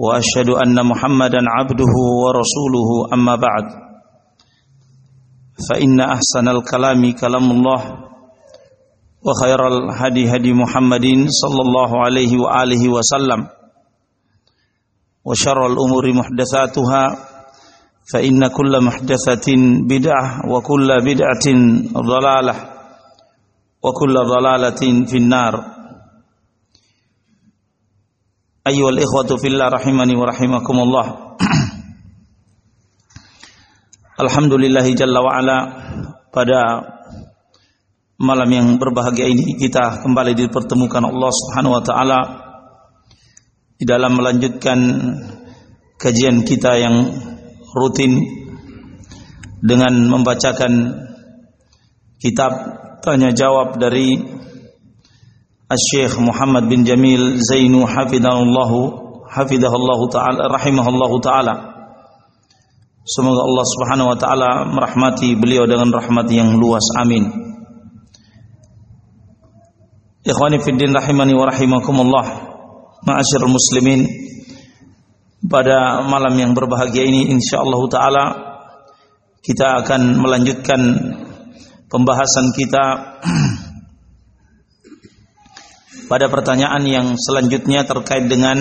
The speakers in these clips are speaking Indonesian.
وأشهد أن محمدا عبده ورسوله أما بعد. فإن أحسن الكلام كلام الله وخير الهدي هدي محمد صلى الله عليه وآله وسلم وشر الأمور محدثاتها فإن كل محدثة بدعة وكل بدعة ضلالة وكل ضلالة في النار. Ayyuhal ikhwatu fillah rahimani wa rahimakumullah. Alhamdulillah jalla wa ala pada malam yang berbahagia ini kita kembali dipertemukan Allah Subhanahu wa taala di dalam melanjutkan kajian kita yang rutin dengan membacakan kitab tanya jawab dari Syekh Muhammad bin Jamil Zainu hafidhahullahu hafidhahullahu taala rahimahullahu taala. Semoga Allah Subhanahu wa taala merahmati beliau dengan rahmat yang luas. Amin. Ikhwani fid din rahimani wa rahimakumullah. Ma'asyiral muslimin. Pada malam yang berbahagia ini insyaallah taala kita akan melanjutkan pembahasan kita pada pertanyaan yang selanjutnya terkait dengan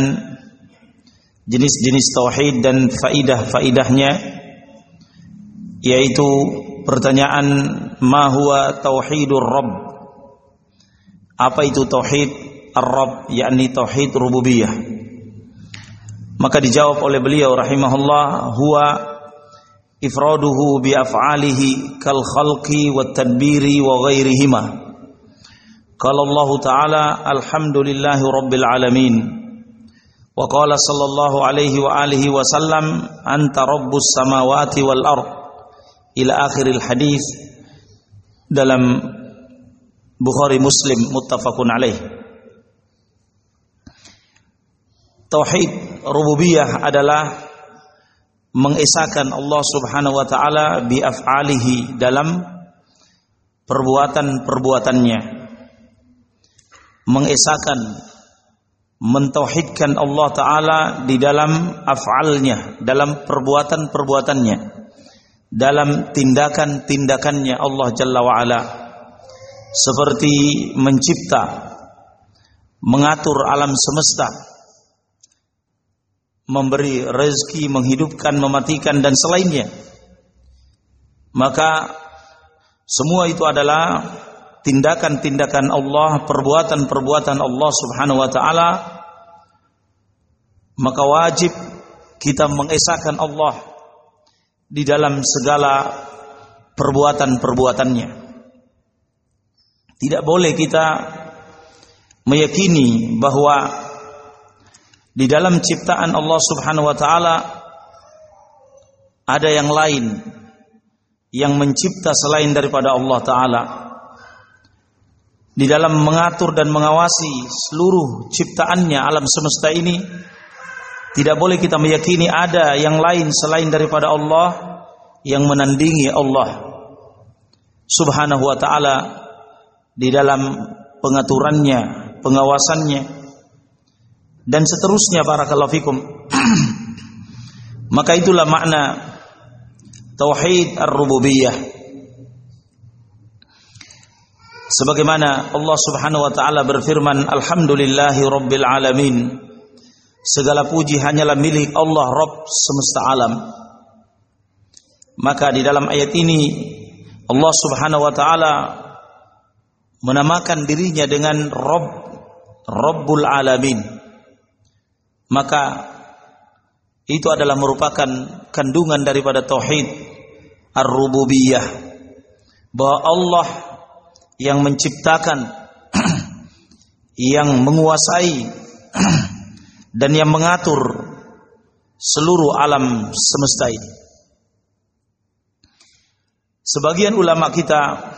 jenis-jenis tauhid dan faidah-faidahnya yaitu pertanyaan ma huwa tauhidur rabb? Apa itu tauhid ar-rabb yakni tauhid rububiyah? Maka dijawab oleh beliau rahimahullah huwa ifraduhu bi af'alihi kal khalqi wat tadbiri wa ghairihima Qala Allah Ta'ala alhamdulillahi alamin. Wa sallallahu alaihi wa alihi wa sallam anta rabbus dalam Bukhari Muslim muttafaqun alaih. Tauhid rububiyah adalah mengesahkan Allah Subhanahu wa taala bi af'alihi dalam perbuatan-perbuatannya mengesahkan mentauhidkan Allah taala di dalam af'alnya, dalam perbuatan-perbuatannya, dalam tindakan-tindakannya Allah Jalla wa ala. Seperti mencipta, mengatur alam semesta, memberi rezeki, menghidupkan, mematikan dan selainnya. Maka semua itu adalah tindakan-tindakan Allah, perbuatan-perbuatan Allah Subhanahu wa taala, maka wajib kita mengesahkan Allah di dalam segala perbuatan-perbuatannya. Tidak boleh kita meyakini bahwa di dalam ciptaan Allah Subhanahu wa taala ada yang lain yang mencipta selain daripada Allah taala di dalam mengatur dan mengawasi seluruh ciptaannya alam semesta ini tidak boleh kita meyakini ada yang lain selain daripada Allah yang menandingi Allah Subhanahu wa taala di dalam pengaturannya, pengawasannya dan seterusnya barakallahu fikum. Maka itulah makna tauhid ar-rububiyah sebagaimana Allah Subhanahu wa taala berfirman alhamdulillahi rabbil alamin. Segala puji hanyalah milik Allah Rabb semesta alam. Maka di dalam ayat ini Allah Subhanahu wa taala menamakan dirinya dengan Rabb Rabbul alamin. Maka itu adalah merupakan kandungan daripada tauhid ar-rububiyah. Bahwa Allah yang menciptakan yang menguasai dan yang mengatur seluruh alam semesta ini. Sebagian ulama kita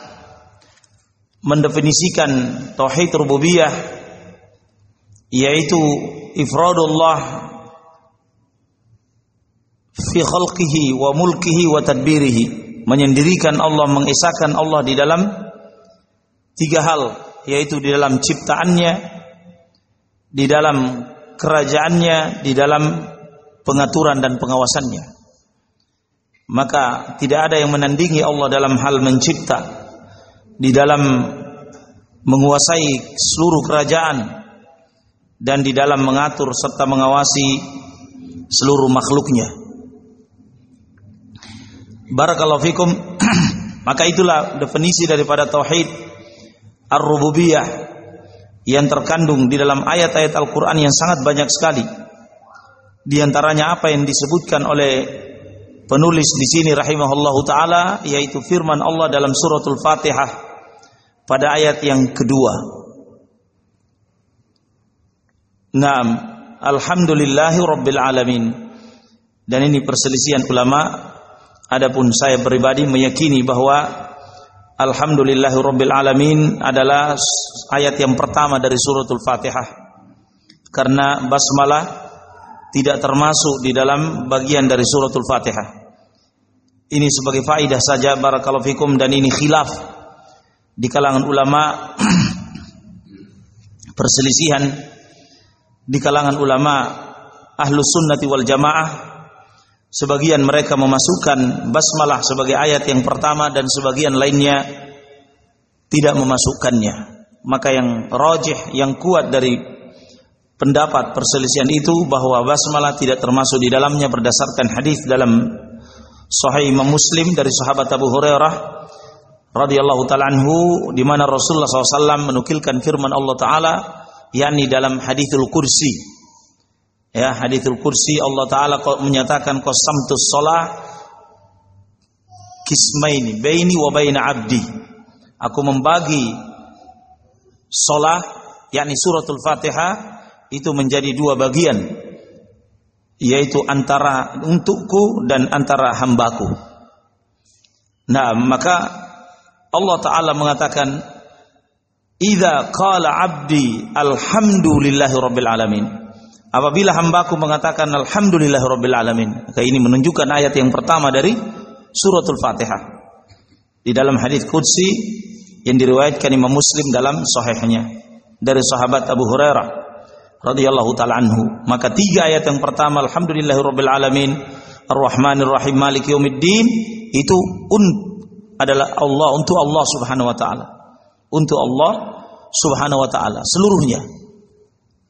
mendefinisikan tauhid rububiyah yaitu ifradullah fi khalqihi wa mulkihi wa tadbirihi menyendirikan Allah mengesahkan Allah di dalam tiga hal yaitu di dalam ciptaannya di dalam kerajaannya di dalam pengaturan dan pengawasannya maka tidak ada yang menandingi Allah dalam hal mencipta di dalam menguasai seluruh kerajaan dan di dalam mengatur serta mengawasi seluruh makhluknya. Barakallahu fikum. Maka itulah definisi daripada tauhid ar-rububiyah yang terkandung di dalam ayat-ayat Al-Qur'an yang sangat banyak sekali. Di antaranya apa yang disebutkan oleh penulis di sini rahimahullahu taala yaitu firman Allah dalam suratul Fatihah pada ayat yang kedua. Naam, alhamdulillahi rabbil alamin. Dan ini perselisihan ulama. Adapun saya pribadi meyakini bahwa alhamdulillahi rabbil alamin adalah ayat yang pertama dari suratul Fatihah. Karena basmalah tidak termasuk di dalam bagian dari suratul Fatihah. Ini sebagai faidah saja barakallahu fikum dan ini khilaf di kalangan ulama perselisihan di kalangan ulama ahlus sunnati wal jamaah sebagian mereka memasukkan basmalah sebagai ayat yang pertama dan sebagian lainnya tidak memasukkannya. Maka yang rajih yang kuat dari pendapat perselisihan itu bahwa basmalah tidak termasuk di dalamnya berdasarkan hadis dalam Sahih Imam Muslim dari sahabat Abu Hurairah radhiyallahu taala anhu di mana Rasulullah SAW menukilkan firman Allah taala yakni dalam hadithul kursi ya hadithul kursi Allah taala menyatakan qasamtus shalah kismaini baini wa baina abdi. Aku membagi shalah yakni suratul Fatihah itu menjadi dua bagian yaitu antara untukku dan antara hambaku. Nah maka Allah Ta'ala mengatakan Iza qala abdi alhamdulillahi rabbil alamin Apabila hambaku mengatakan alhamdulillahi rabbil alamin Maka ini menunjukkan ayat yang pertama dari suratul fatihah Di dalam hadis Qudsi Yang diriwayatkan Imam Muslim dalam sahihnya Dari sahabat Abu Hurairah radhiyallahu taala anhu. Maka tiga ayat yang pertama alhamdulillahi rabbil alamin ar-rahmanir rahim maliki yaumiddin itu un adalah Allah untuk Allah Subhanahu wa taala. Untuk Allah Subhanahu wa taala seluruhnya.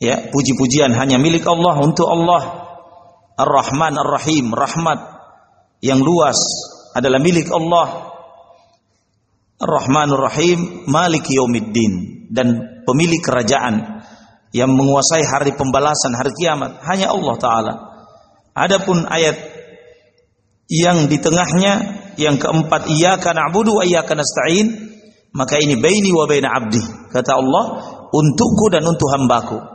Ya, puji-pujian hanya milik Allah untuk Allah. Ar-Rahman Ar-Rahim, rahmat yang luas adalah milik Allah. Ar-Rahman Ar-Rahim, Malik Yaumiddin dan pemilik kerajaan yang menguasai hari pembalasan hari kiamat hanya Allah taala. Adapun ayat yang di tengahnya yang keempat iyyaka na'budu wa iyyaka nasta'in maka ini baini wa baina abdi kata Allah untukku dan untuk hambaku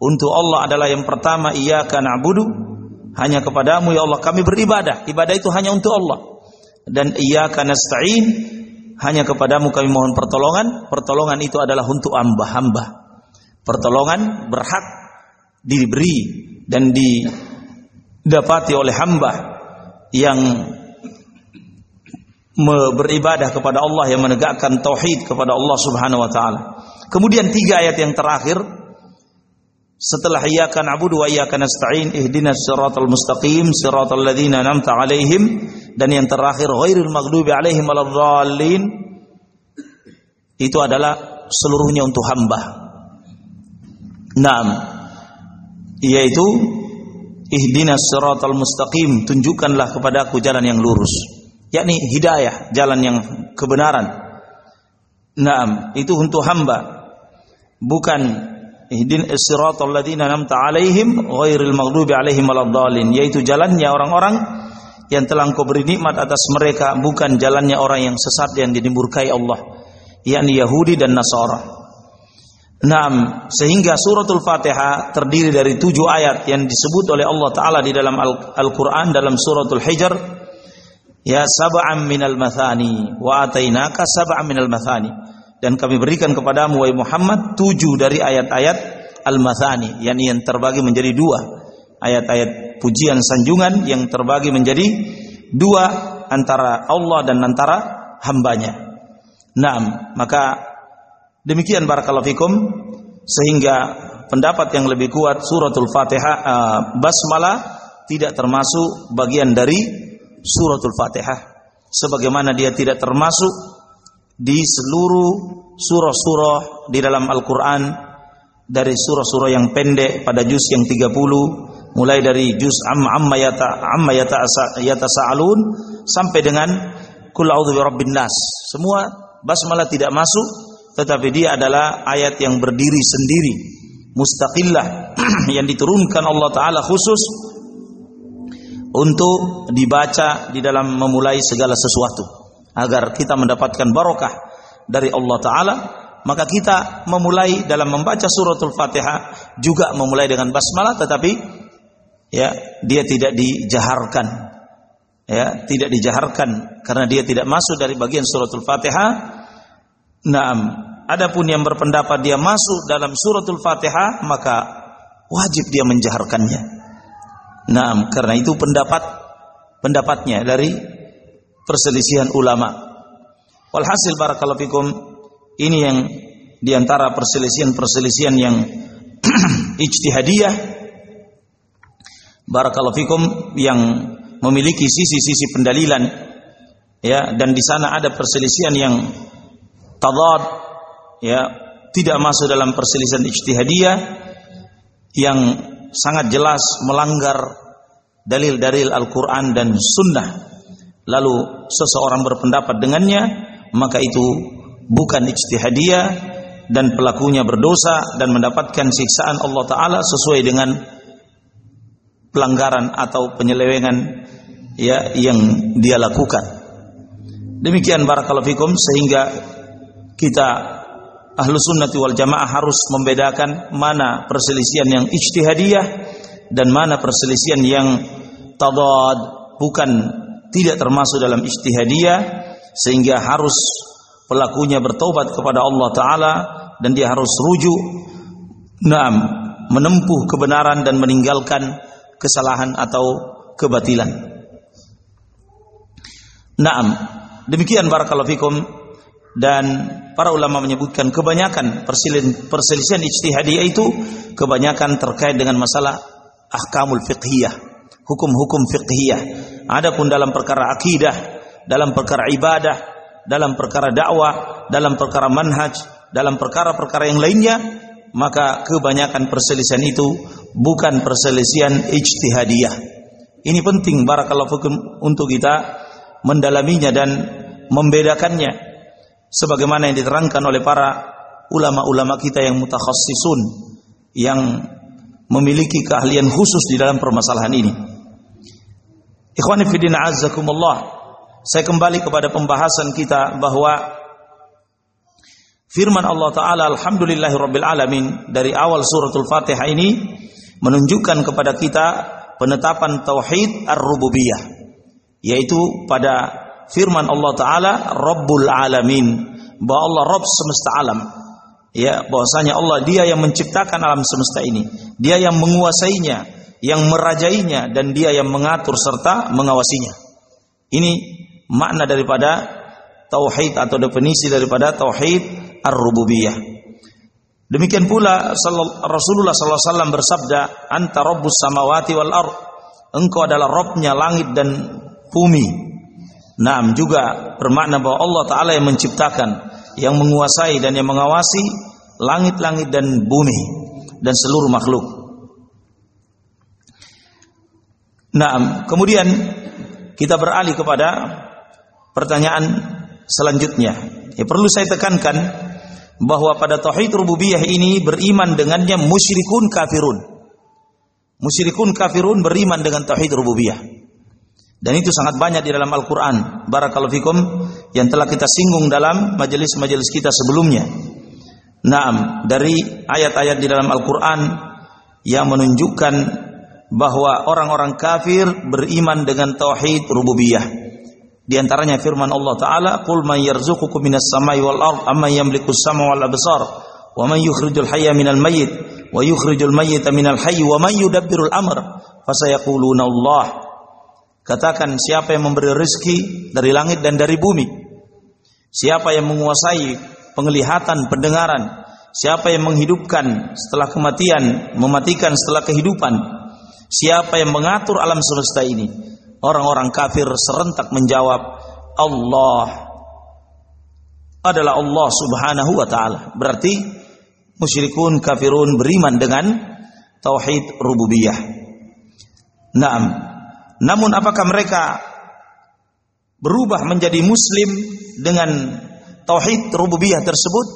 untuk Allah adalah yang pertama iyyaka na'budu. Hanya kepadamu ya Allah kami beribadah. Ibadah itu hanya untuk Allah. Dan iyyaka nasta'in. Hanya kepadamu kami mohon pertolongan. Pertolongan itu adalah untuk hamba-hamba. Pertolongan berhak diberi dan didapati oleh hamba yang beribadah kepada Allah yang menegakkan tauhid kepada Allah Subhanahu wa taala. Kemudian tiga ayat yang terakhir setelah iyyaka na'budu wa iyyaka nasta'in ihdinas siratal mustaqim siratal ladzina an'amta 'alaihim dan yang terakhir ghairil maghdubi 'alaihim waladdallin itu adalah seluruhnya untuk hamba. Naam. Yaitu ihdinas siratal mustaqim tunjukkanlah kepadaku jalan yang lurus yakni hidayah, jalan yang kebenaran. Naam, itu untuk hamba. Bukan ihdin siratal ladzina namta alaihim ghairil maghdubi alaihim waladdallin, yaitu jalannya orang-orang yang telah Engkau beri nikmat atas mereka, bukan jalannya orang yang sesat yang dimurkai Allah, yakni Yahudi dan Nasara. Naam, sehingga suratul Fatihah terdiri dari tujuh ayat yang disebut oleh Allah Ta'ala di dalam Al-Quran dalam suratul Hijr. Ya sab'an minal mathani wa atainaka sab'an minal mathani. Dan kami berikan kepadamu wahai Muhammad tujuh dari ayat-ayat al-mathani, yakni yang terbagi menjadi dua. Ayat-ayat pujian sanjungan yang terbagi menjadi dua antara Allah dan antara hambanya. Naam, maka Demikian barakallahu fikum sehingga pendapat yang lebih kuat suratul Fatihah uh, basmalah tidak termasuk bagian dari suratul Fatihah sebagaimana dia tidak termasuk di seluruh surah-surah di dalam Al-Qur'an dari surah-surah yang pendek pada juz yang 30 mulai dari juz amma amma yata amma yata yata sa'alun sampai dengan kul a'udzu nas. Semua basmalah tidak masuk tetapi dia adalah ayat yang berdiri sendiri mustaqillah yang diturunkan Allah taala khusus untuk dibaca di dalam memulai segala sesuatu agar kita mendapatkan barokah dari Allah taala maka kita memulai dalam membaca suratul Fatihah juga memulai dengan basmalah tetapi ya dia tidak dijaharkan ya tidak dijaharkan karena dia tidak masuk dari bagian suratul Fatihah Naam, adapun yang berpendapat dia masuk dalam suratul Fatihah maka wajib dia menjaharkannya. Naam, karena itu pendapat pendapatnya dari perselisihan ulama. Walhasil barakallahu fikum ini yang di antara perselisihan-perselisihan yang ijtihadiyah barakallahu fikum yang memiliki sisi-sisi pendalilan ya dan di sana ada perselisihan yang tadad ya tidak masuk dalam perselisihan ijtihadiyah yang sangat jelas melanggar dalil-dalil Al-Qur'an dan sunnah lalu seseorang berpendapat dengannya maka itu bukan ijtihadiyah dan pelakunya berdosa dan mendapatkan siksaan Allah taala sesuai dengan pelanggaran atau penyelewengan ya yang dia lakukan. Demikian barakallahu fikum sehingga kita ahlu sunnati wal jamaah harus membedakan mana perselisihan yang ijtihadiyah dan mana perselisihan yang tadad bukan tidak termasuk dalam ijtihadiyah sehingga harus pelakunya bertobat kepada Allah taala dan dia harus rujuk naam menempuh kebenaran dan meninggalkan kesalahan atau kebatilan. Naam, demikian barakallahu fikum dan para ulama menyebutkan kebanyakan perselisihan ijtihadiyah itu kebanyakan terkait dengan masalah ahkamul fiqhiyah, hukum-hukum fiqhiyah. Adapun dalam perkara akidah, dalam perkara ibadah, dalam perkara dakwah, dalam perkara manhaj, dalam perkara-perkara yang lainnya, maka kebanyakan perselisihan itu bukan perselisihan ijtihadiyah. Ini penting barakallahu fikum untuk kita mendalaminya dan membedakannya sebagaimana yang diterangkan oleh para ulama-ulama kita yang mutakhassisun yang memiliki keahlian khusus di dalam permasalahan ini. Ikhwani fillah azzakumullah. Saya kembali kepada pembahasan kita bahwa firman Allah taala alhamdulillahirabbil alamin dari awal suratul Fatihah ini menunjukkan kepada kita penetapan tauhid ar-rububiyah yaitu pada firman Allah taala Rabbul Alamin bahwa Allah Rabb semesta alam. Ya bahwasanya Allah dia yang menciptakan alam semesta ini. Dia yang menguasainya yang merajainya dan dia yang mengatur serta mengawasinya. Ini makna daripada tauhid atau definisi daripada tauhid ar-rububiyah. Demikian pula Rasulullah SAW bersabda anta rabbus samawati wal ard. Engkau adalah Robnya langit dan bumi. Naam juga bermakna bahwa Allah Ta'ala yang menciptakan, yang menguasai dan yang mengawasi langit-langit dan bumi dan seluruh makhluk. Naam, kemudian kita beralih kepada pertanyaan selanjutnya. Ya, perlu saya tekankan bahwa pada tauhid rububiyah ini beriman dengannya musyrikun kafirun. Musyrikun kafirun beriman dengan tauhid rububiyah. Dan itu sangat banyak di dalam Al-Quran. Barakallahu fikum yang telah kita singgung dalam majelis-majelis kita sebelumnya. Naam, dari ayat-ayat di dalam Al-Qur'an yang menunjukkan bahwa orang-orang kafir beriman dengan tauhid rububiyah. Di antaranya firman Allah Ta'ala, "Qul man yarzuqukum minas samai wal ard, amma yamliku as-sama wal absar, wa man yukhrijul hayya minal mayyit, wa yukhrijul mayyita minal hayy, wa man yudabbirul amr." Fasayaquluna Allah. Katakan siapa yang memberi rezeki dari langit dan dari bumi? Siapa yang menguasai penglihatan, pendengaran. Siapa yang menghidupkan setelah kematian, mematikan setelah kehidupan. Siapa yang mengatur alam semesta ini? Orang-orang kafir serentak menjawab, Allah adalah Allah Subhanahu wa taala. Berarti musyrikun kafirun beriman dengan tauhid rububiyah. Naam. Namun apakah mereka berubah menjadi muslim dengan tauhid rububiyah tersebut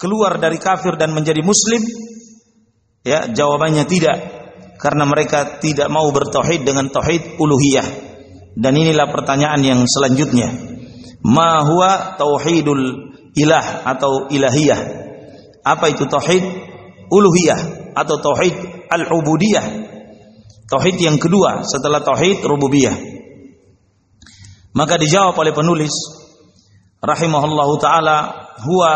keluar dari kafir dan menjadi muslim? Ya, jawabannya tidak. Karena mereka tidak mau bertauhid dengan tauhid uluhiyah. Dan inilah pertanyaan yang selanjutnya. Ma huwa tauhidul ilah atau ilahiyah? Apa itu tauhid uluhiyah atau tauhid al-ubudiyah? Tauhid yang kedua setelah tauhid rububiyah. Maka dijawab oleh penulis rahimahullahu taala huwa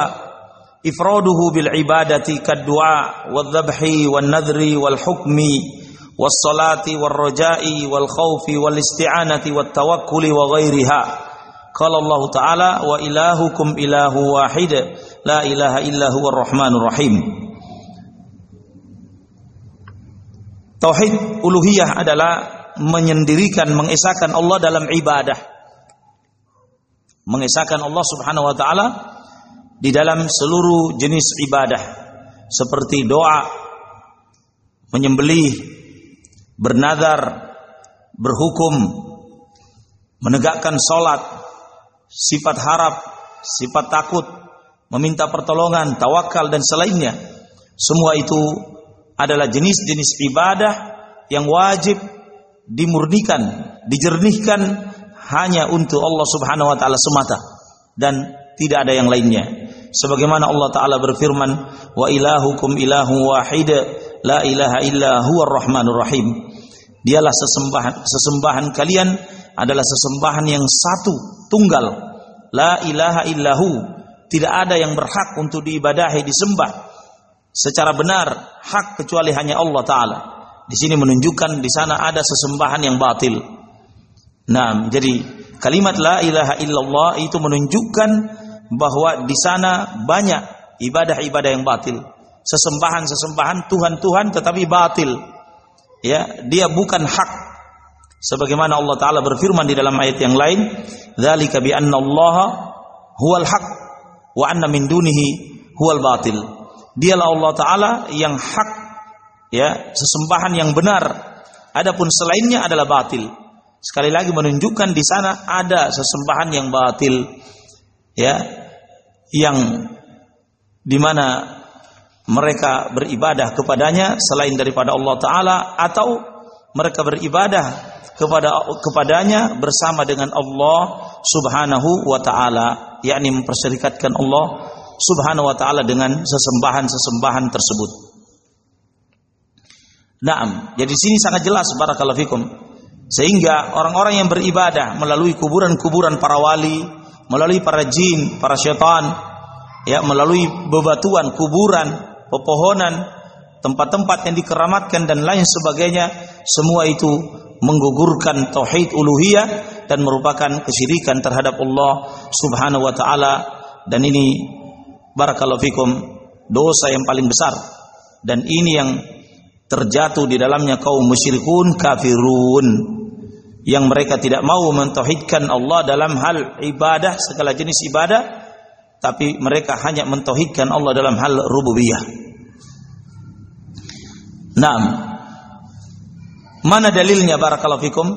ifraduhu bil ibadati kad du'a wal dhabhi wan nadri wal hukmi was salati wal raja'i wal khawfi wal isti'anati wat tawakkuli wa ghairiha. Qala Allah taala wa ilahukum ilahu wahid la ilaha illa rahmanur rahim. Tauhid uluhiyah adalah menyendirikan mengesahkan Allah dalam ibadah. Mengesahkan Allah Subhanahu wa taala di dalam seluruh jenis ibadah seperti doa, menyembelih, bernadar, berhukum, menegakkan salat, sifat harap, sifat takut, meminta pertolongan, tawakal dan selainnya. Semua itu adalah jenis-jenis ibadah yang wajib dimurnikan, dijernihkan hanya untuk Allah Subhanahu wa taala semata dan tidak ada yang lainnya. Sebagaimana Allah taala berfirman, "Wa ilahukum ilahu wahid, la ilaha illa huwar rahmanur rahim." Dialah sesembahan sesembahan kalian adalah sesembahan yang satu, tunggal. La ilaha illahu. Tidak ada yang berhak untuk diibadahi, disembah secara benar hak kecuali hanya Allah taala. Di sini menunjukkan di sana ada sesembahan yang batil. Nah, jadi kalimat la ilaha illallah itu menunjukkan bahwa di sana banyak ibadah-ibadah yang batil. Sesembahan-sesembahan Tuhan-Tuhan tetapi batil. Ya, dia bukan hak. Sebagaimana Allah taala berfirman di dalam ayat yang lain, "Dzalika bi Allah huwal haq wa anna min dunihi huwal batil." Dialah Allah taala yang hak ya, sesembahan yang benar. Adapun selainnya adalah batil. Sekali lagi menunjukkan di sana ada sesembahan yang batil ya yang di mana mereka beribadah kepadanya selain daripada Allah taala atau mereka beribadah kepada kepadanya bersama dengan Allah Subhanahu wa taala yakni memperserikatkan Allah Subhanahu wa taala dengan sesembahan-sesembahan tersebut. Naam, jadi sini sangat jelas barakallahu fikum sehingga orang-orang yang beribadah melalui kuburan-kuburan para wali, melalui para jin, para syaitan, ya, melalui bebatuan, kuburan, pepohonan, tempat-tempat yang dikeramatkan dan lain sebagainya, semua itu menggugurkan tauhid uluhiyah dan merupakan kesyirikan terhadap Allah Subhanahu wa taala. Dan ini barakallahu fikum dosa yang paling besar. Dan ini yang terjatuh di dalamnya kaum musyrikun kafirun yang mereka tidak mau mentauhidkan Allah dalam hal ibadah segala jenis ibadah tapi mereka hanya mentauhidkan Allah dalam hal rububiyah. Naam. Mana dalilnya barakallahu fikum?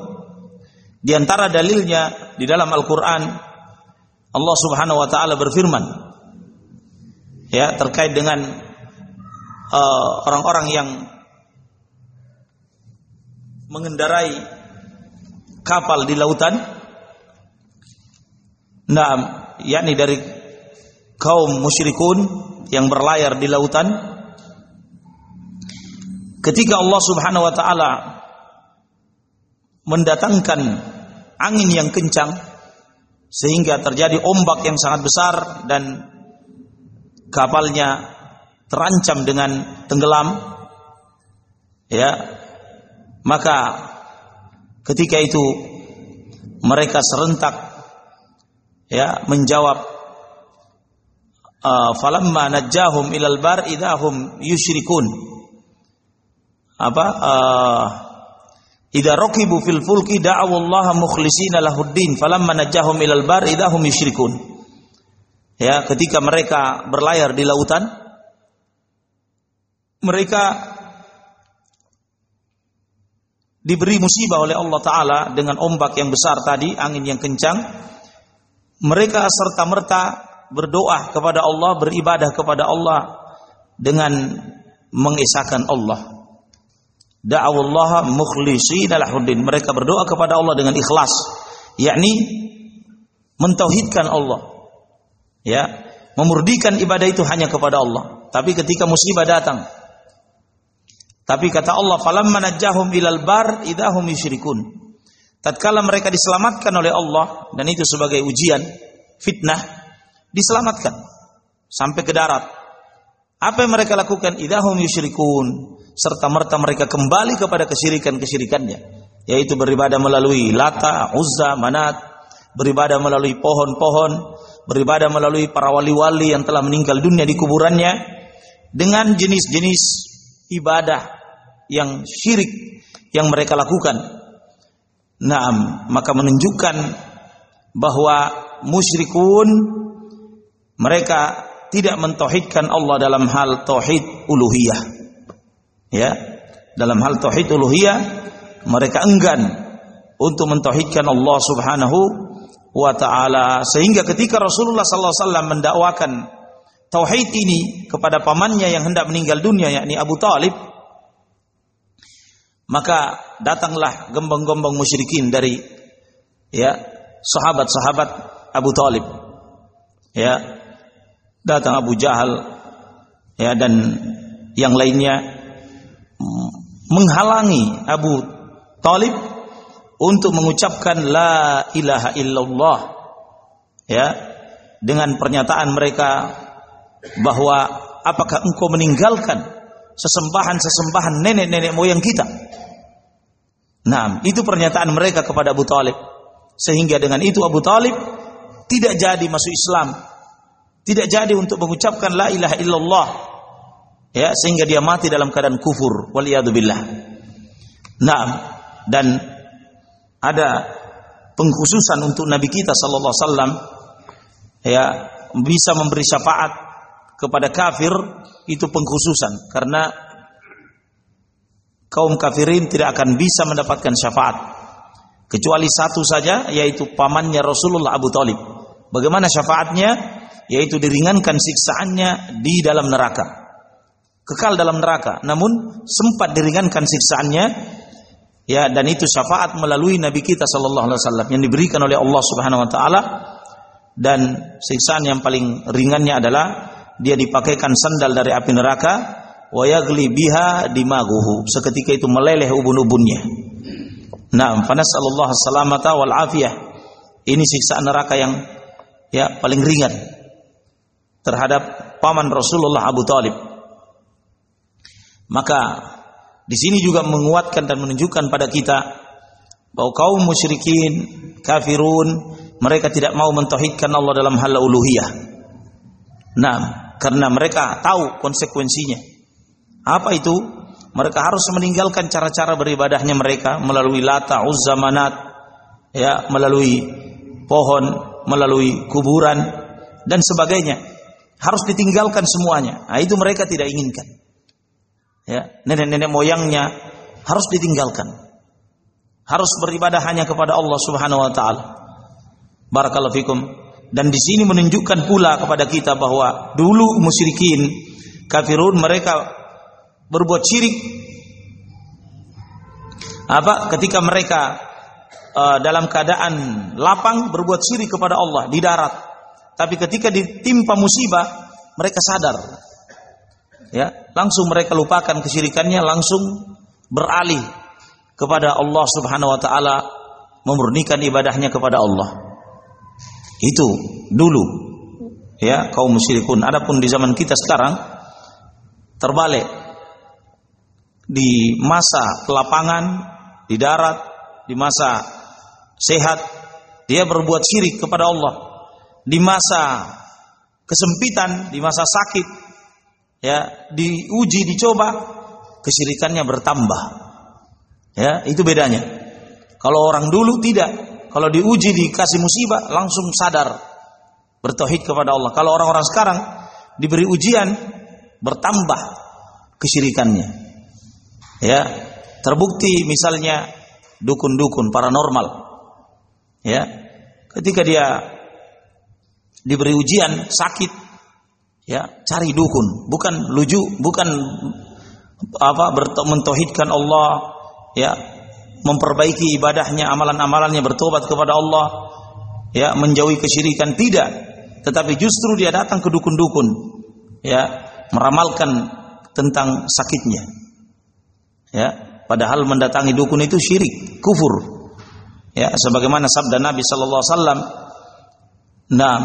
Di antara dalilnya di dalam Al-Qur'an Allah Subhanahu wa taala berfirman ya terkait dengan uh, orang-orang uh, yang mengendarai kapal di lautan? Nah, yakni dari kaum musyrikun yang berlayar di lautan. Ketika Allah Subhanahu wa taala mendatangkan angin yang kencang sehingga terjadi ombak yang sangat besar dan kapalnya terancam dengan tenggelam ya maka ketika itu mereka serentak ya menjawab uh, falamma najjahum ilal bar idahum yusyrikun apa? Uh, idza raqibu fil fulki da'aw Allah mukhlishina lahuddin falamma najjahum ilal bar idahum yusyrikun ya ketika mereka berlayar di lautan mereka diberi musibah oleh Allah Ta'ala dengan ombak yang besar tadi, angin yang kencang, mereka serta-merta berdoa kepada Allah, beribadah kepada Allah dengan mengesahkan Allah. Da'awullah mukhlisi lahuddin. Mereka berdoa kepada Allah dengan ikhlas, yakni mentauhidkan Allah. Ya, memurdikan ibadah itu hanya kepada Allah. Tapi ketika musibah datang, tapi kata Allah, "Falamma najjahum ilal bar idahum yusyrikun." Tatkala mereka diselamatkan oleh Allah dan itu sebagai ujian, fitnah, diselamatkan sampai ke darat. Apa yang mereka lakukan? Idahum yusyrikun. Serta merta mereka kembali kepada kesyirikan-kesyirikannya, yaitu beribadah melalui Lata, Uzza, Manat, beribadah melalui pohon-pohon, beribadah melalui para wali-wali yang telah meninggal dunia di kuburannya dengan jenis-jenis ibadah yang syirik yang mereka lakukan. Naam, maka menunjukkan bahwa musyrikun mereka tidak mentauhidkan Allah dalam hal tauhid uluhiyah. Ya, dalam hal tauhid uluhiyah mereka enggan untuk mentauhidkan Allah Subhanahu wa taala sehingga ketika Rasulullah sallallahu alaihi wasallam mendakwakan tauhid ini kepada pamannya yang hendak meninggal dunia yakni Abu Talib maka datanglah gembong-gembong musyrikin dari ya sahabat-sahabat Abu Talib. Ya datang Abu Jahal ya dan yang lainnya menghalangi Abu Talib untuk mengucapkan la ilaha illallah ya dengan pernyataan mereka bahwa apakah engkau meninggalkan sesembahan-sesembahan nenek-nenek moyang kita? Nah, itu pernyataan mereka kepada Abu Talib. Sehingga dengan itu Abu Talib tidak jadi masuk Islam. Tidak jadi untuk mengucapkan la ilaha illallah. Ya, sehingga dia mati dalam keadaan kufur. Waliyadubillah. Nah, dan ada pengkhususan untuk Nabi kita sallallahu alaihi wasallam ya bisa memberi syafaat kepada kafir itu pengkhususan karena kaum kafirin tidak akan bisa mendapatkan syafaat kecuali satu saja yaitu pamannya Rasulullah Abu Talib. Bagaimana syafaatnya? Yaitu diringankan siksaannya di dalam neraka. Kekal dalam neraka, namun sempat diringankan siksaannya ya dan itu syafaat melalui Nabi kita sallallahu alaihi wasallam yang diberikan oleh Allah Subhanahu wa taala dan siksaan yang paling ringannya adalah dia dipakaikan sandal dari api neraka. Wa yagli biha dimaguhu. Seketika itu meleleh ubun-ubunnya. Nah panasallallahu salamata wal afiyah. Ini siksaan neraka yang ya paling ringan terhadap paman Rasulullah Abu Talib. Maka di sini juga menguatkan dan menunjukkan pada kita bahwa kaum musyrikin kafirun mereka tidak mau mentauhidkan Allah dalam hal uluhiyah. Nah, karena mereka tahu konsekuensinya. Apa itu? Mereka harus meninggalkan cara-cara beribadahnya mereka melalui lata, uzza, manat, ya, melalui pohon, melalui kuburan dan sebagainya. Harus ditinggalkan semuanya. Nah, itu mereka tidak inginkan. Ya, nenek-nenek moyangnya harus ditinggalkan. Harus beribadah hanya kepada Allah Subhanahu wa taala. Barakallahu fikum. Dan di sini menunjukkan pula kepada kita bahwa dulu musyrikin kafirun mereka berbuat syirik apa ketika mereka uh, dalam keadaan lapang berbuat syirik kepada Allah di darat. Tapi ketika ditimpa musibah mereka sadar. Ya, langsung mereka lupakan kesyirikannya, langsung beralih kepada Allah Subhanahu wa taala, memurnikan ibadahnya kepada Allah. Itu dulu ya kaum musyrikun. Adapun di zaman kita sekarang terbalik. Di masa kelapangan, di darat, di masa sehat, dia berbuat syirik kepada Allah. Di masa kesempitan, di masa sakit, ya, diuji, dicoba, kesyirikannya bertambah. Ya, itu bedanya. Kalau orang dulu tidak, kalau diuji dikasih musibah langsung sadar bertauhid kepada Allah. Kalau orang-orang sekarang diberi ujian bertambah kesyirikannya. Ya, terbukti misalnya dukun-dukun paranormal. Ya, ketika dia diberi ujian sakit, ya cari dukun, bukan luju, bukan apa mentohidkan Allah, ya memperbaiki ibadahnya, amalan-amalannya, bertobat kepada Allah, ya menjauhi kesyirikan tidak, tetapi justru dia datang ke dukun-dukun, ya meramalkan tentang sakitnya. Ya, padahal mendatangi dukun itu syirik, kufur. Ya, sebagaimana sabda Nabi sallallahu alaihi wasallam, "Nam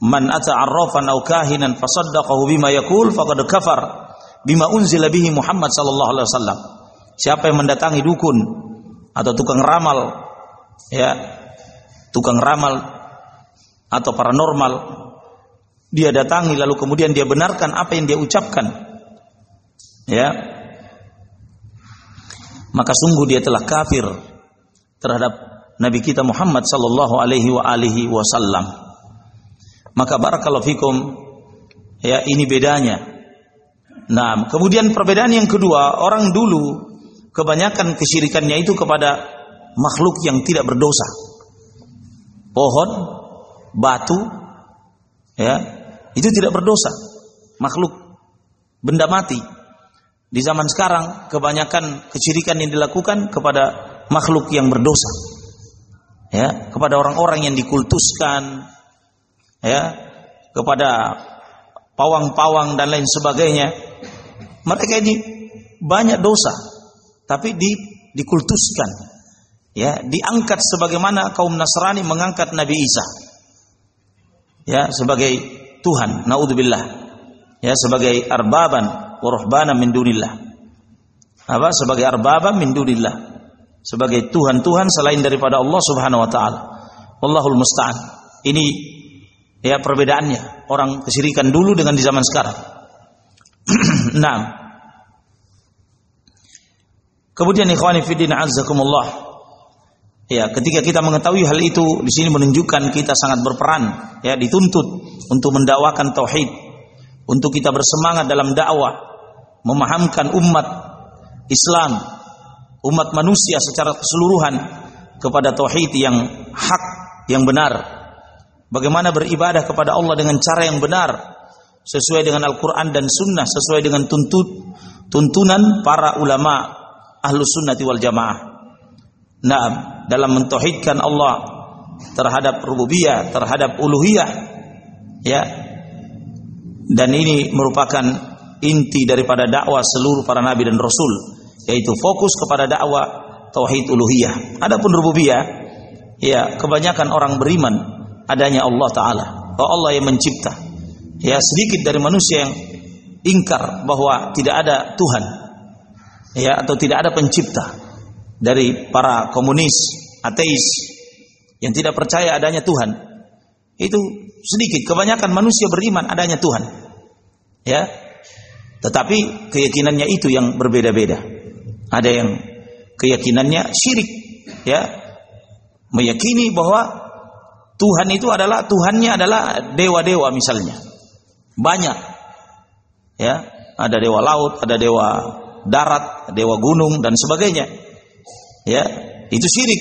man ata arrafan aw kahinan fasaddaqahu bima yaqul faqad kafar bima unzila bihi Muhammad sallallahu alaihi wasallam." Siapa yang mendatangi dukun atau tukang ramal, ya, tukang ramal atau paranormal dia datangi lalu kemudian dia benarkan apa yang dia ucapkan ya. Maka sungguh dia telah kafir terhadap Nabi kita Muhammad sallallahu alaihi wa alihi wasallam. Maka barakallahu fikum ya ini bedanya. Nah kemudian perbedaan yang kedua orang dulu kebanyakan kesyirikannya itu kepada makhluk yang tidak berdosa pohon batu ya itu tidak berdosa. Makhluk benda mati. Di zaman sekarang kebanyakan kesyirikan yang dilakukan kepada makhluk yang berdosa. Ya, kepada orang-orang yang dikultuskan ya, kepada pawang-pawang dan lain sebagainya. Mereka ini banyak dosa, tapi di, dikultuskan. Ya, diangkat sebagaimana kaum Nasrani mengangkat Nabi Isa. Ya, sebagai Tuhan, naudzubillah. Ya, sebagai arbaban wa ruhbana min dunillah. Apa? Sebagai arbaban min dunillah. Sebagai Tuhan-Tuhan selain daripada Allah Subhanahu wa taala. Wallahul musta'an. Ini ya perbedaannya orang kesyirikan dulu dengan di zaman sekarang. nah. Kemudian ikhwani fiddin. Ya, ketika kita mengetahui hal itu, di sini menunjukkan kita sangat berperan, ya, dituntut untuk mendakwakan tauhid, untuk kita bersemangat dalam dakwah, memahamkan umat Islam, umat manusia secara keseluruhan kepada tauhid yang hak, yang benar. Bagaimana beribadah kepada Allah dengan cara yang benar, sesuai dengan Al-Quran dan Sunnah, sesuai dengan tuntut tuntunan para ulama ahlus sunnati wal jamaah. Nah, dalam mentauhidkan Allah terhadap rububiyah, terhadap uluhiyah, ya. Dan ini merupakan inti daripada dakwah seluruh para nabi dan rasul, yaitu fokus kepada dakwah tauhid uluhiyah. Adapun rububiyah, ya kebanyakan orang beriman adanya Allah taala, bahwa Allah yang mencipta. Ya sedikit dari manusia yang ingkar bahwa tidak ada Tuhan. Ya atau tidak ada pencipta dari para komunis, ateis yang tidak percaya adanya Tuhan. Itu sedikit, kebanyakan manusia beriman adanya Tuhan. Ya. Tetapi keyakinannya itu yang berbeda-beda. Ada yang keyakinannya syirik, ya. Meyakini bahwa Tuhan itu adalah Tuhannya adalah dewa-dewa misalnya. Banyak. Ya, ada dewa laut, ada dewa darat, dewa gunung dan sebagainya ya itu syirik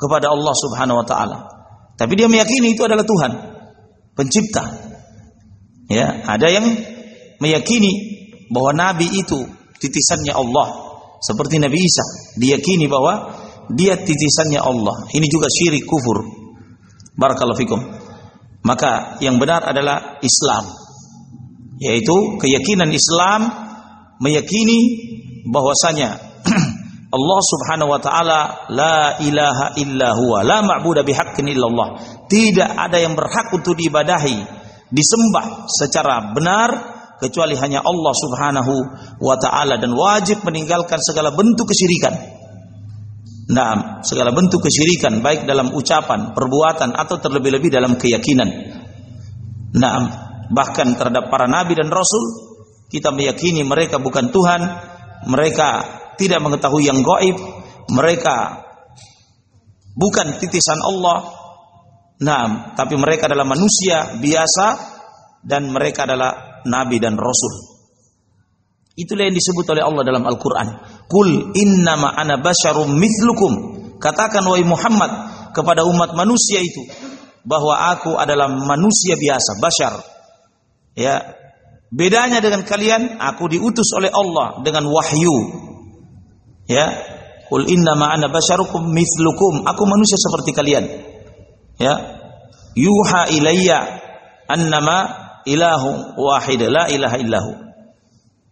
kepada Allah Subhanahu wa taala. Tapi dia meyakini itu adalah Tuhan, pencipta. Ya, ada yang meyakini bahwa nabi itu titisannya Allah, seperti Nabi Isa, diyakini bahwa dia titisannya Allah. Ini juga syirik kufur. Barakallahu fikum. Maka yang benar adalah Islam. Yaitu keyakinan Islam meyakini bahwasanya Allah Subhanahu wa taala la ilaha illa huwa la ma'budu bihaqqin illallah. Tidak ada yang berhak untuk diibadahi, disembah secara benar kecuali hanya Allah Subhanahu wa taala dan wajib meninggalkan segala bentuk kesyirikan. Nah, segala bentuk kesyirikan baik dalam ucapan, perbuatan atau terlebih-lebih dalam keyakinan. Nah, bahkan terhadap para nabi dan rasul kita meyakini mereka bukan Tuhan, mereka tidak mengetahui yang gaib, mereka bukan titisan Allah. Nah, tapi mereka adalah manusia biasa dan mereka adalah nabi dan rasul. Itulah yang disebut oleh Allah dalam Al-Quran. Kul innama ana basyarum mithlukum. Katakan wahai Muhammad kepada umat manusia itu bahwa aku adalah manusia biasa, basyar. Ya. Bedanya dengan kalian, aku diutus oleh Allah dengan wahyu. Ya. Kul innama ana basyarukum mithlukum. Aku manusia seperti kalian. Ya. Yuha ilayya annama ilahu wahid la ilaha illahu.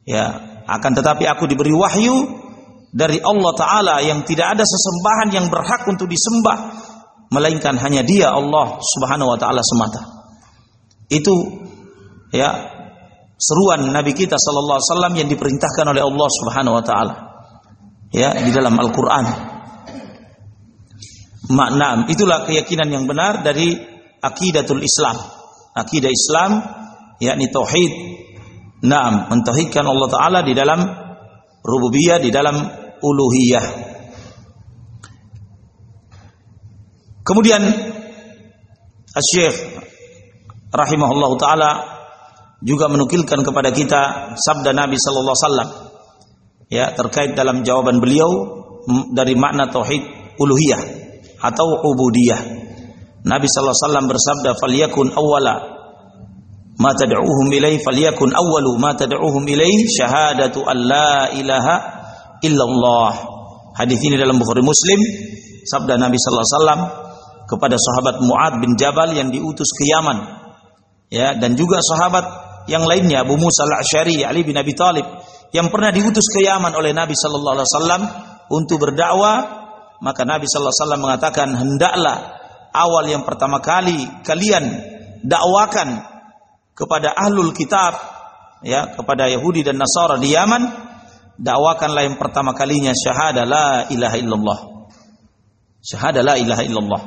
Ya, akan tetapi aku diberi wahyu dari Allah taala yang tidak ada sesembahan yang berhak untuk disembah melainkan hanya Dia Allah Subhanahu wa taala semata. Itu ya seruan Nabi kita sallallahu alaihi wasallam yang diperintahkan oleh Allah Subhanahu wa taala. Ya, di dalam Al-Qur'an. Makna itulah keyakinan yang benar dari akidatul Islam. Akidah Islam yakni tauhid Naam, mentauhidkan Allah Ta'ala di dalam rububiyah, di dalam uluhiyah. Kemudian Syekh rahimahullah taala juga menukilkan kepada kita sabda Nabi sallallahu alaihi wasallam ya terkait dalam jawaban beliau dari makna tauhid uluhiyah atau ubudiyah. Nabi sallallahu alaihi wasallam bersabda falyakun awwala ma tad'uuhum ilaihi falyakun awwalu ma tad'uuhum ilaihi syahadatu an la ilaha illallah. Hadis ini dalam Bukhari Muslim sabda Nabi sallallahu alaihi wasallam kepada sahabat Muad bin Jabal yang diutus ke Yaman. Ya, dan juga sahabat yang lainnya Abu Musa al-Asy'ari, Ali bin Abi Thalib yang pernah diutus ke Yaman oleh Nabi sallallahu alaihi wasallam untuk berdakwah, maka Nabi sallallahu alaihi wasallam mengatakan hendaklah awal yang pertama kali kalian dakwakan kepada ahlul kitab ya kepada Yahudi dan Nasara di Yaman dakwakanlah yang pertama kalinya syahada la ilaha illallah. Syahada la ilaha illallah.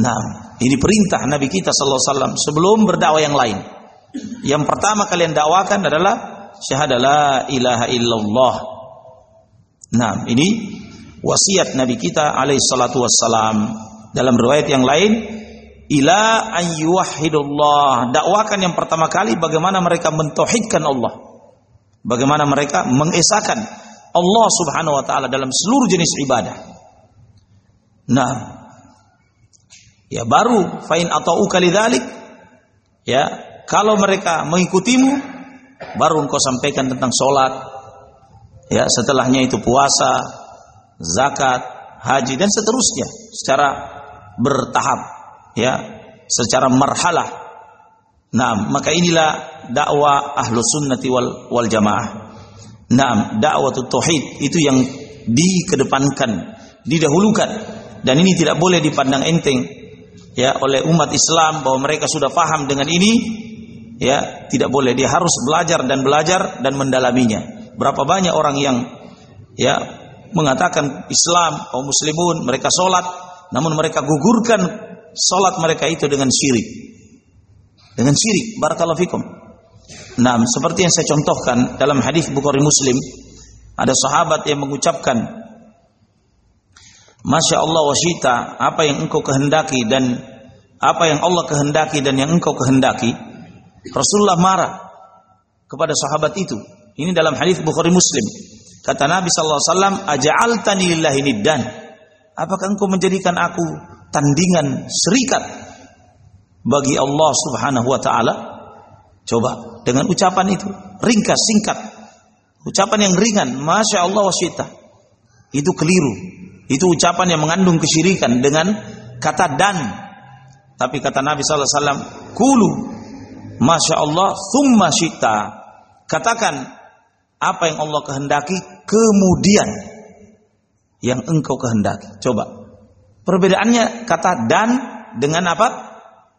Nah ini perintah Nabi kita sallallahu alaihi wasallam sebelum berdakwah yang lain yang pertama kalian dakwakan adalah syahada la ilaha illallah nah ini wasiat Nabi kita alaihi salatu wassalam dalam riwayat yang lain ila an yuwahhidullah. Dakwakan yang pertama kali bagaimana mereka mentauhidkan Allah. Bagaimana mereka mengesahkan Allah Subhanahu wa taala dalam seluruh jenis ibadah. Nah, ya baru fain atau ukalidzalik ya kalau mereka mengikutimu baru engkau sampaikan tentang sholat ya setelahnya itu puasa zakat haji dan seterusnya secara bertahap ya secara marhalah. Nah, maka inilah dakwah ahlu sunnati wal, wal jamaah. Nah, dakwah tauhid itu yang dikedepankan, didahulukan dan ini tidak boleh dipandang enteng ya oleh umat Islam bahwa mereka sudah paham dengan ini ya tidak boleh dia harus belajar dan belajar dan mendalaminya. Berapa banyak orang yang ya mengatakan Islam kaum muslimun mereka sholat namun mereka gugurkan salat mereka itu dengan syirik. Dengan syirik, barakallahu fikum. Nah, seperti yang saya contohkan dalam hadis Bukhari Muslim, ada sahabat yang mengucapkan, Masya Allah wasita, apa yang engkau kehendaki dan apa yang Allah kehendaki dan yang engkau kehendaki, Rasulullah marah kepada sahabat itu. Ini dalam hadis Bukhari Muslim. Kata Nabi sallallahu alaihi wasallam, "Aja'altani lillahi niddan?" Apakah engkau menjadikan aku tandingan serikat bagi Allah Subhanahu wa taala? Coba dengan ucapan itu, ringkas, singkat. Ucapan yang ringan, Masya Allah wasyita. Itu keliru. Itu ucapan yang mengandung kesyirikan dengan kata dan. Tapi kata Nabi wasallam, "Kulu Masya Allah, thumma syita. Katakan apa yang Allah kehendaki, kemudian yang engkau kehendaki. Coba. Perbedaannya kata dan dengan apa?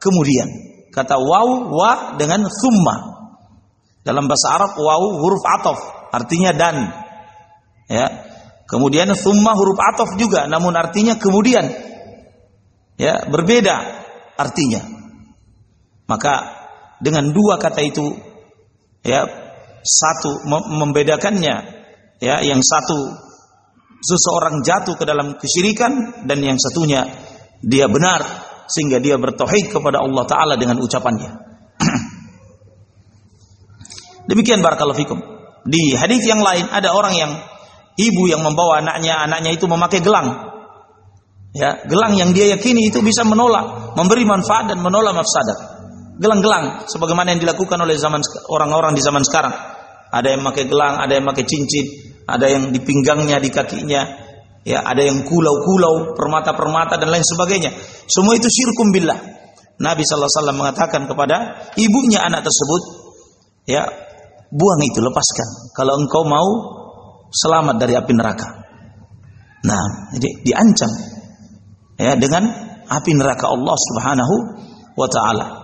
Kemudian. Kata waw, wa dengan thumma. Dalam bahasa Arab waw huruf atof, artinya dan. Ya. Kemudian thumma huruf atof juga, namun artinya kemudian. Ya, berbeda artinya. Maka dengan dua kata itu ya satu membedakannya ya yang satu seseorang jatuh ke dalam kesyirikan dan yang satunya dia benar sehingga dia bertauhid kepada Allah taala dengan ucapannya. Demikian barakallahu fikum. Di hadis yang lain ada orang yang ibu yang membawa anaknya anaknya itu memakai gelang. Ya gelang yang dia yakini itu bisa menolak memberi manfaat dan menolak mafsadat gelang-gelang sebagaimana yang dilakukan oleh zaman orang-orang di zaman sekarang. Ada yang pakai gelang, ada yang pakai cincin, ada yang di pinggangnya, di kakinya, ya, ada yang kulau-kulau, permata-permata dan lain sebagainya. Semua itu syirkum billah. Nabi sallallahu alaihi wasallam mengatakan kepada ibunya anak tersebut, ya, buang itu, lepaskan. Kalau engkau mau selamat dari api neraka. Nah, jadi diancam ya dengan api neraka Allah Subhanahu wa taala.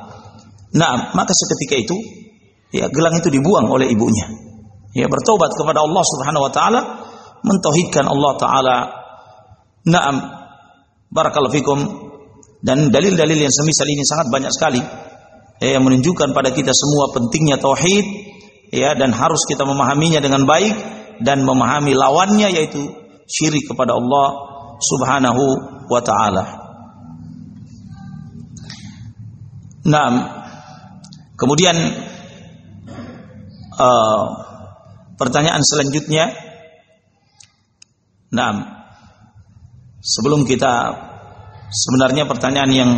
Nah, maka seketika itu ya gelang itu dibuang oleh ibunya. Ya bertobat kepada Allah Subhanahu wa taala, mentauhidkan Allah taala. Naam. Barakallahu fikum dan dalil-dalil yang semisal ini sangat banyak sekali ya, yang menunjukkan pada kita semua pentingnya tauhid ya dan harus kita memahaminya dengan baik dan memahami lawannya yaitu syirik kepada Allah Subhanahu wa taala. Naam. Kemudian uh, pertanyaan selanjutnya, nah sebelum kita sebenarnya pertanyaan yang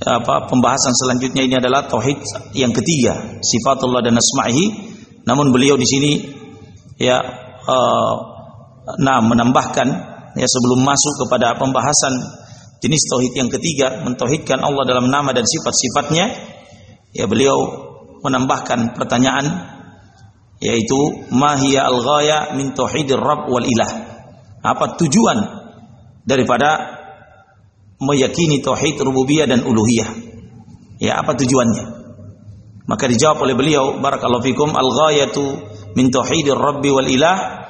apa pembahasan selanjutnya ini adalah tauhid yang ketiga sifatullah dan asma'ihi. Namun beliau di sini ya uh, nah menambahkan ya sebelum masuk kepada pembahasan jenis tauhid yang ketiga mentauhidkan Allah dalam nama dan sifat-sifatnya ya beliau menambahkan pertanyaan yaitu mahia al-ghaya min tauhidir rabb wal ilah? Apa tujuan daripada meyakini tauhid rububiyah dan uluhiyah? Ya apa tujuannya? Maka dijawab oleh beliau barakallahu fikum al-ghayatu min tauhidir rabb wal ilah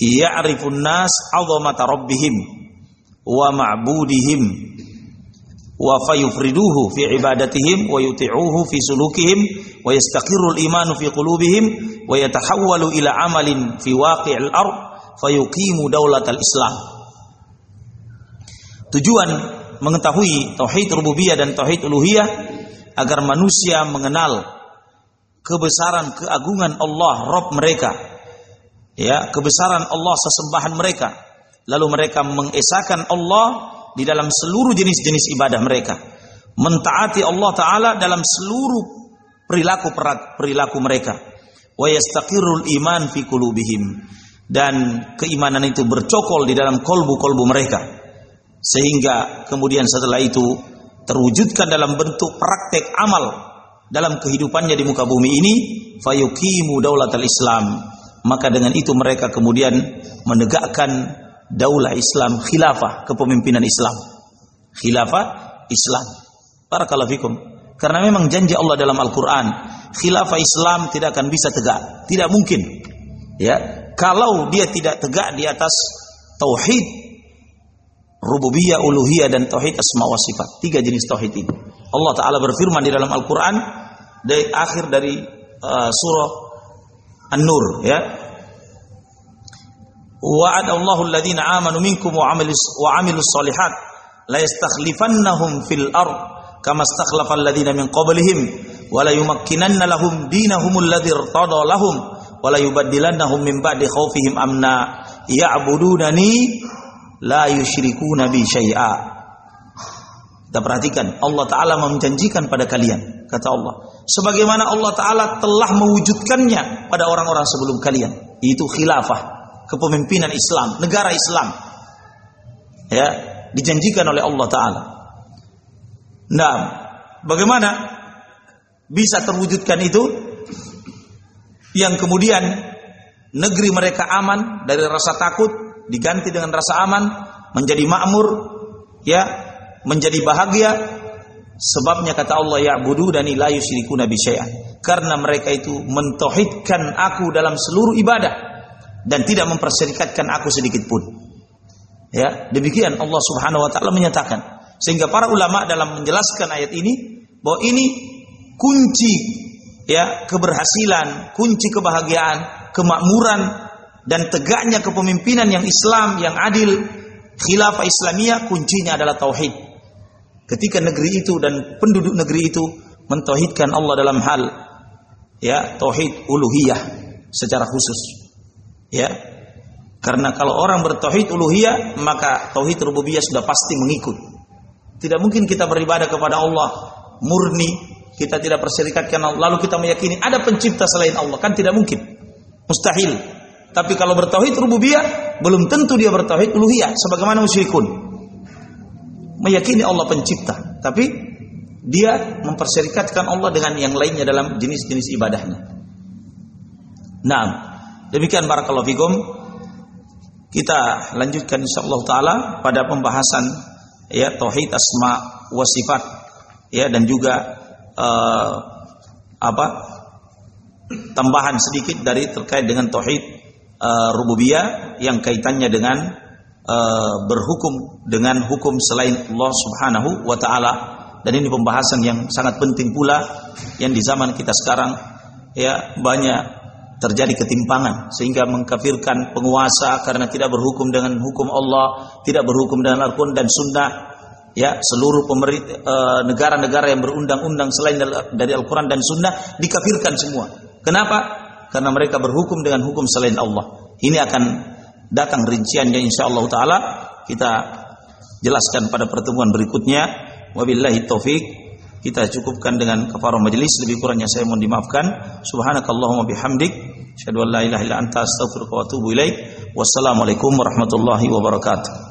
ya'rifun nas 'azamata rabbihim wa ma'budihim wa fayufriduhu fi ibadatihim wa yuti'uhu fi sulukihim wa yastaqirru al-imanu fi qulubihim wa yatahawwalu ila amalin fi waqi'il ard fayuqimu daulatal islam. Tujuan mengetahui tauhid rububiyah dan tauhid uluhiyah agar manusia mengenal kebesaran keagungan Allah Rabb mereka. Ya kebesaran Allah sesembahan mereka. Lalu mereka mengesahkan Allah di dalam seluruh jenis-jenis ibadah mereka. Mentaati Allah Ta'ala dalam seluruh perilaku perilaku mereka. Wa yastaqirul iman fi kulubihim. Dan keimanan itu bercokol di dalam kolbu-kolbu mereka. Sehingga kemudian setelah itu terwujudkan dalam bentuk praktek amal dalam kehidupannya di muka bumi ini fayuqimu daulatal Islam maka dengan itu mereka kemudian menegakkan daulah Islam, khilafah, kepemimpinan Islam. Khilafah Islam. Barakallahu fikum. Karena memang janji Allah dalam Al-Qur'an, khilafah Islam tidak akan bisa tegak, tidak mungkin. Ya, kalau dia tidak tegak di atas tauhid rububiyah, uluhiyah dan tauhid asma wa sifat. Tiga jenis tauhid ini. Allah taala berfirman di dalam Al-Qur'an dari akhir dari uh, surah An-Nur ya min qablihim wa la yumakkinanna lahum dinahum alladhi irtada lahum wa la yubaddilannahum min ba'di khawfihim amna. Ya'budunani la yusyrikuna bi syai'a kita perhatikan Allah Ta'ala menjanjikan pada kalian Kata Allah. Sebagaimana Allah Ta'ala telah mewujudkannya Pada orang-orang sebelum kalian. Itu khilafah kepemimpinan Islam, negara Islam. Ya, dijanjikan oleh Allah taala. Nah, bagaimana bisa terwujudkan itu? Yang kemudian negeri mereka aman dari rasa takut diganti dengan rasa aman, menjadi makmur, ya, menjadi bahagia. Sebabnya kata Allah ya budu dan la yusyrikuna nabi Karena mereka itu mentauhidkan aku dalam seluruh ibadah dan tidak memperserikatkan aku sedikit pun. Ya, demikian Allah Subhanahu wa taala menyatakan. Sehingga para ulama dalam menjelaskan ayat ini bahwa ini kunci ya keberhasilan, kunci kebahagiaan, kemakmuran dan tegaknya kepemimpinan yang Islam, yang adil, khilafah Islamiyah kuncinya adalah tauhid. Ketika negeri itu dan penduduk negeri itu mentauhidkan Allah dalam hal ya tauhid uluhiyah secara khusus. Ya. Karena kalau orang bertauhid uluhiyah, maka tauhid rububiyah sudah pasti mengikut. Tidak mungkin kita beribadah kepada Allah murni, kita tidak perserikatkan lalu kita meyakini ada pencipta selain Allah, kan tidak mungkin. Mustahil. Tapi kalau bertauhid rububiyah, belum tentu dia bertauhid uluhiyah sebagaimana musyrikun. Meyakini Allah pencipta, tapi dia memperserikatkan Allah dengan yang lainnya dalam jenis-jenis ibadahnya. Nah, demikian barakallahu fikum. Kita lanjutkan insyaallah taala pada pembahasan ya tauhid asma wa sifat ya dan juga uh, apa tambahan sedikit dari terkait dengan tauhid uh, rububiyah yang kaitannya dengan uh, berhukum dengan hukum selain Allah Subhanahu wa taala dan ini pembahasan yang sangat penting pula yang di zaman kita sekarang ya banyak terjadi ketimpangan sehingga mengkafirkan penguasa karena tidak berhukum dengan hukum Allah, tidak berhukum dengan Al-Qur'an dan Sunnah. Ya, seluruh eh, negara-negara yang berundang-undang selain dari Al-Qur'an dan Sunnah dikafirkan semua. Kenapa? karena mereka berhukum dengan hukum selain Allah. Ini akan datang rinciannya insyaallah taala kita jelaskan pada pertemuan berikutnya. Wabillahi taufik. Kita cukupkan dengan kafarah majelis lebih kurangnya saya mohon dimaafkan. Subhanakallahumma bihamdik asyhadu an la ilaha illa anta astaghfiruka wa atubu ilaik. Wassalamualaikum warahmatullahi wabarakatuh.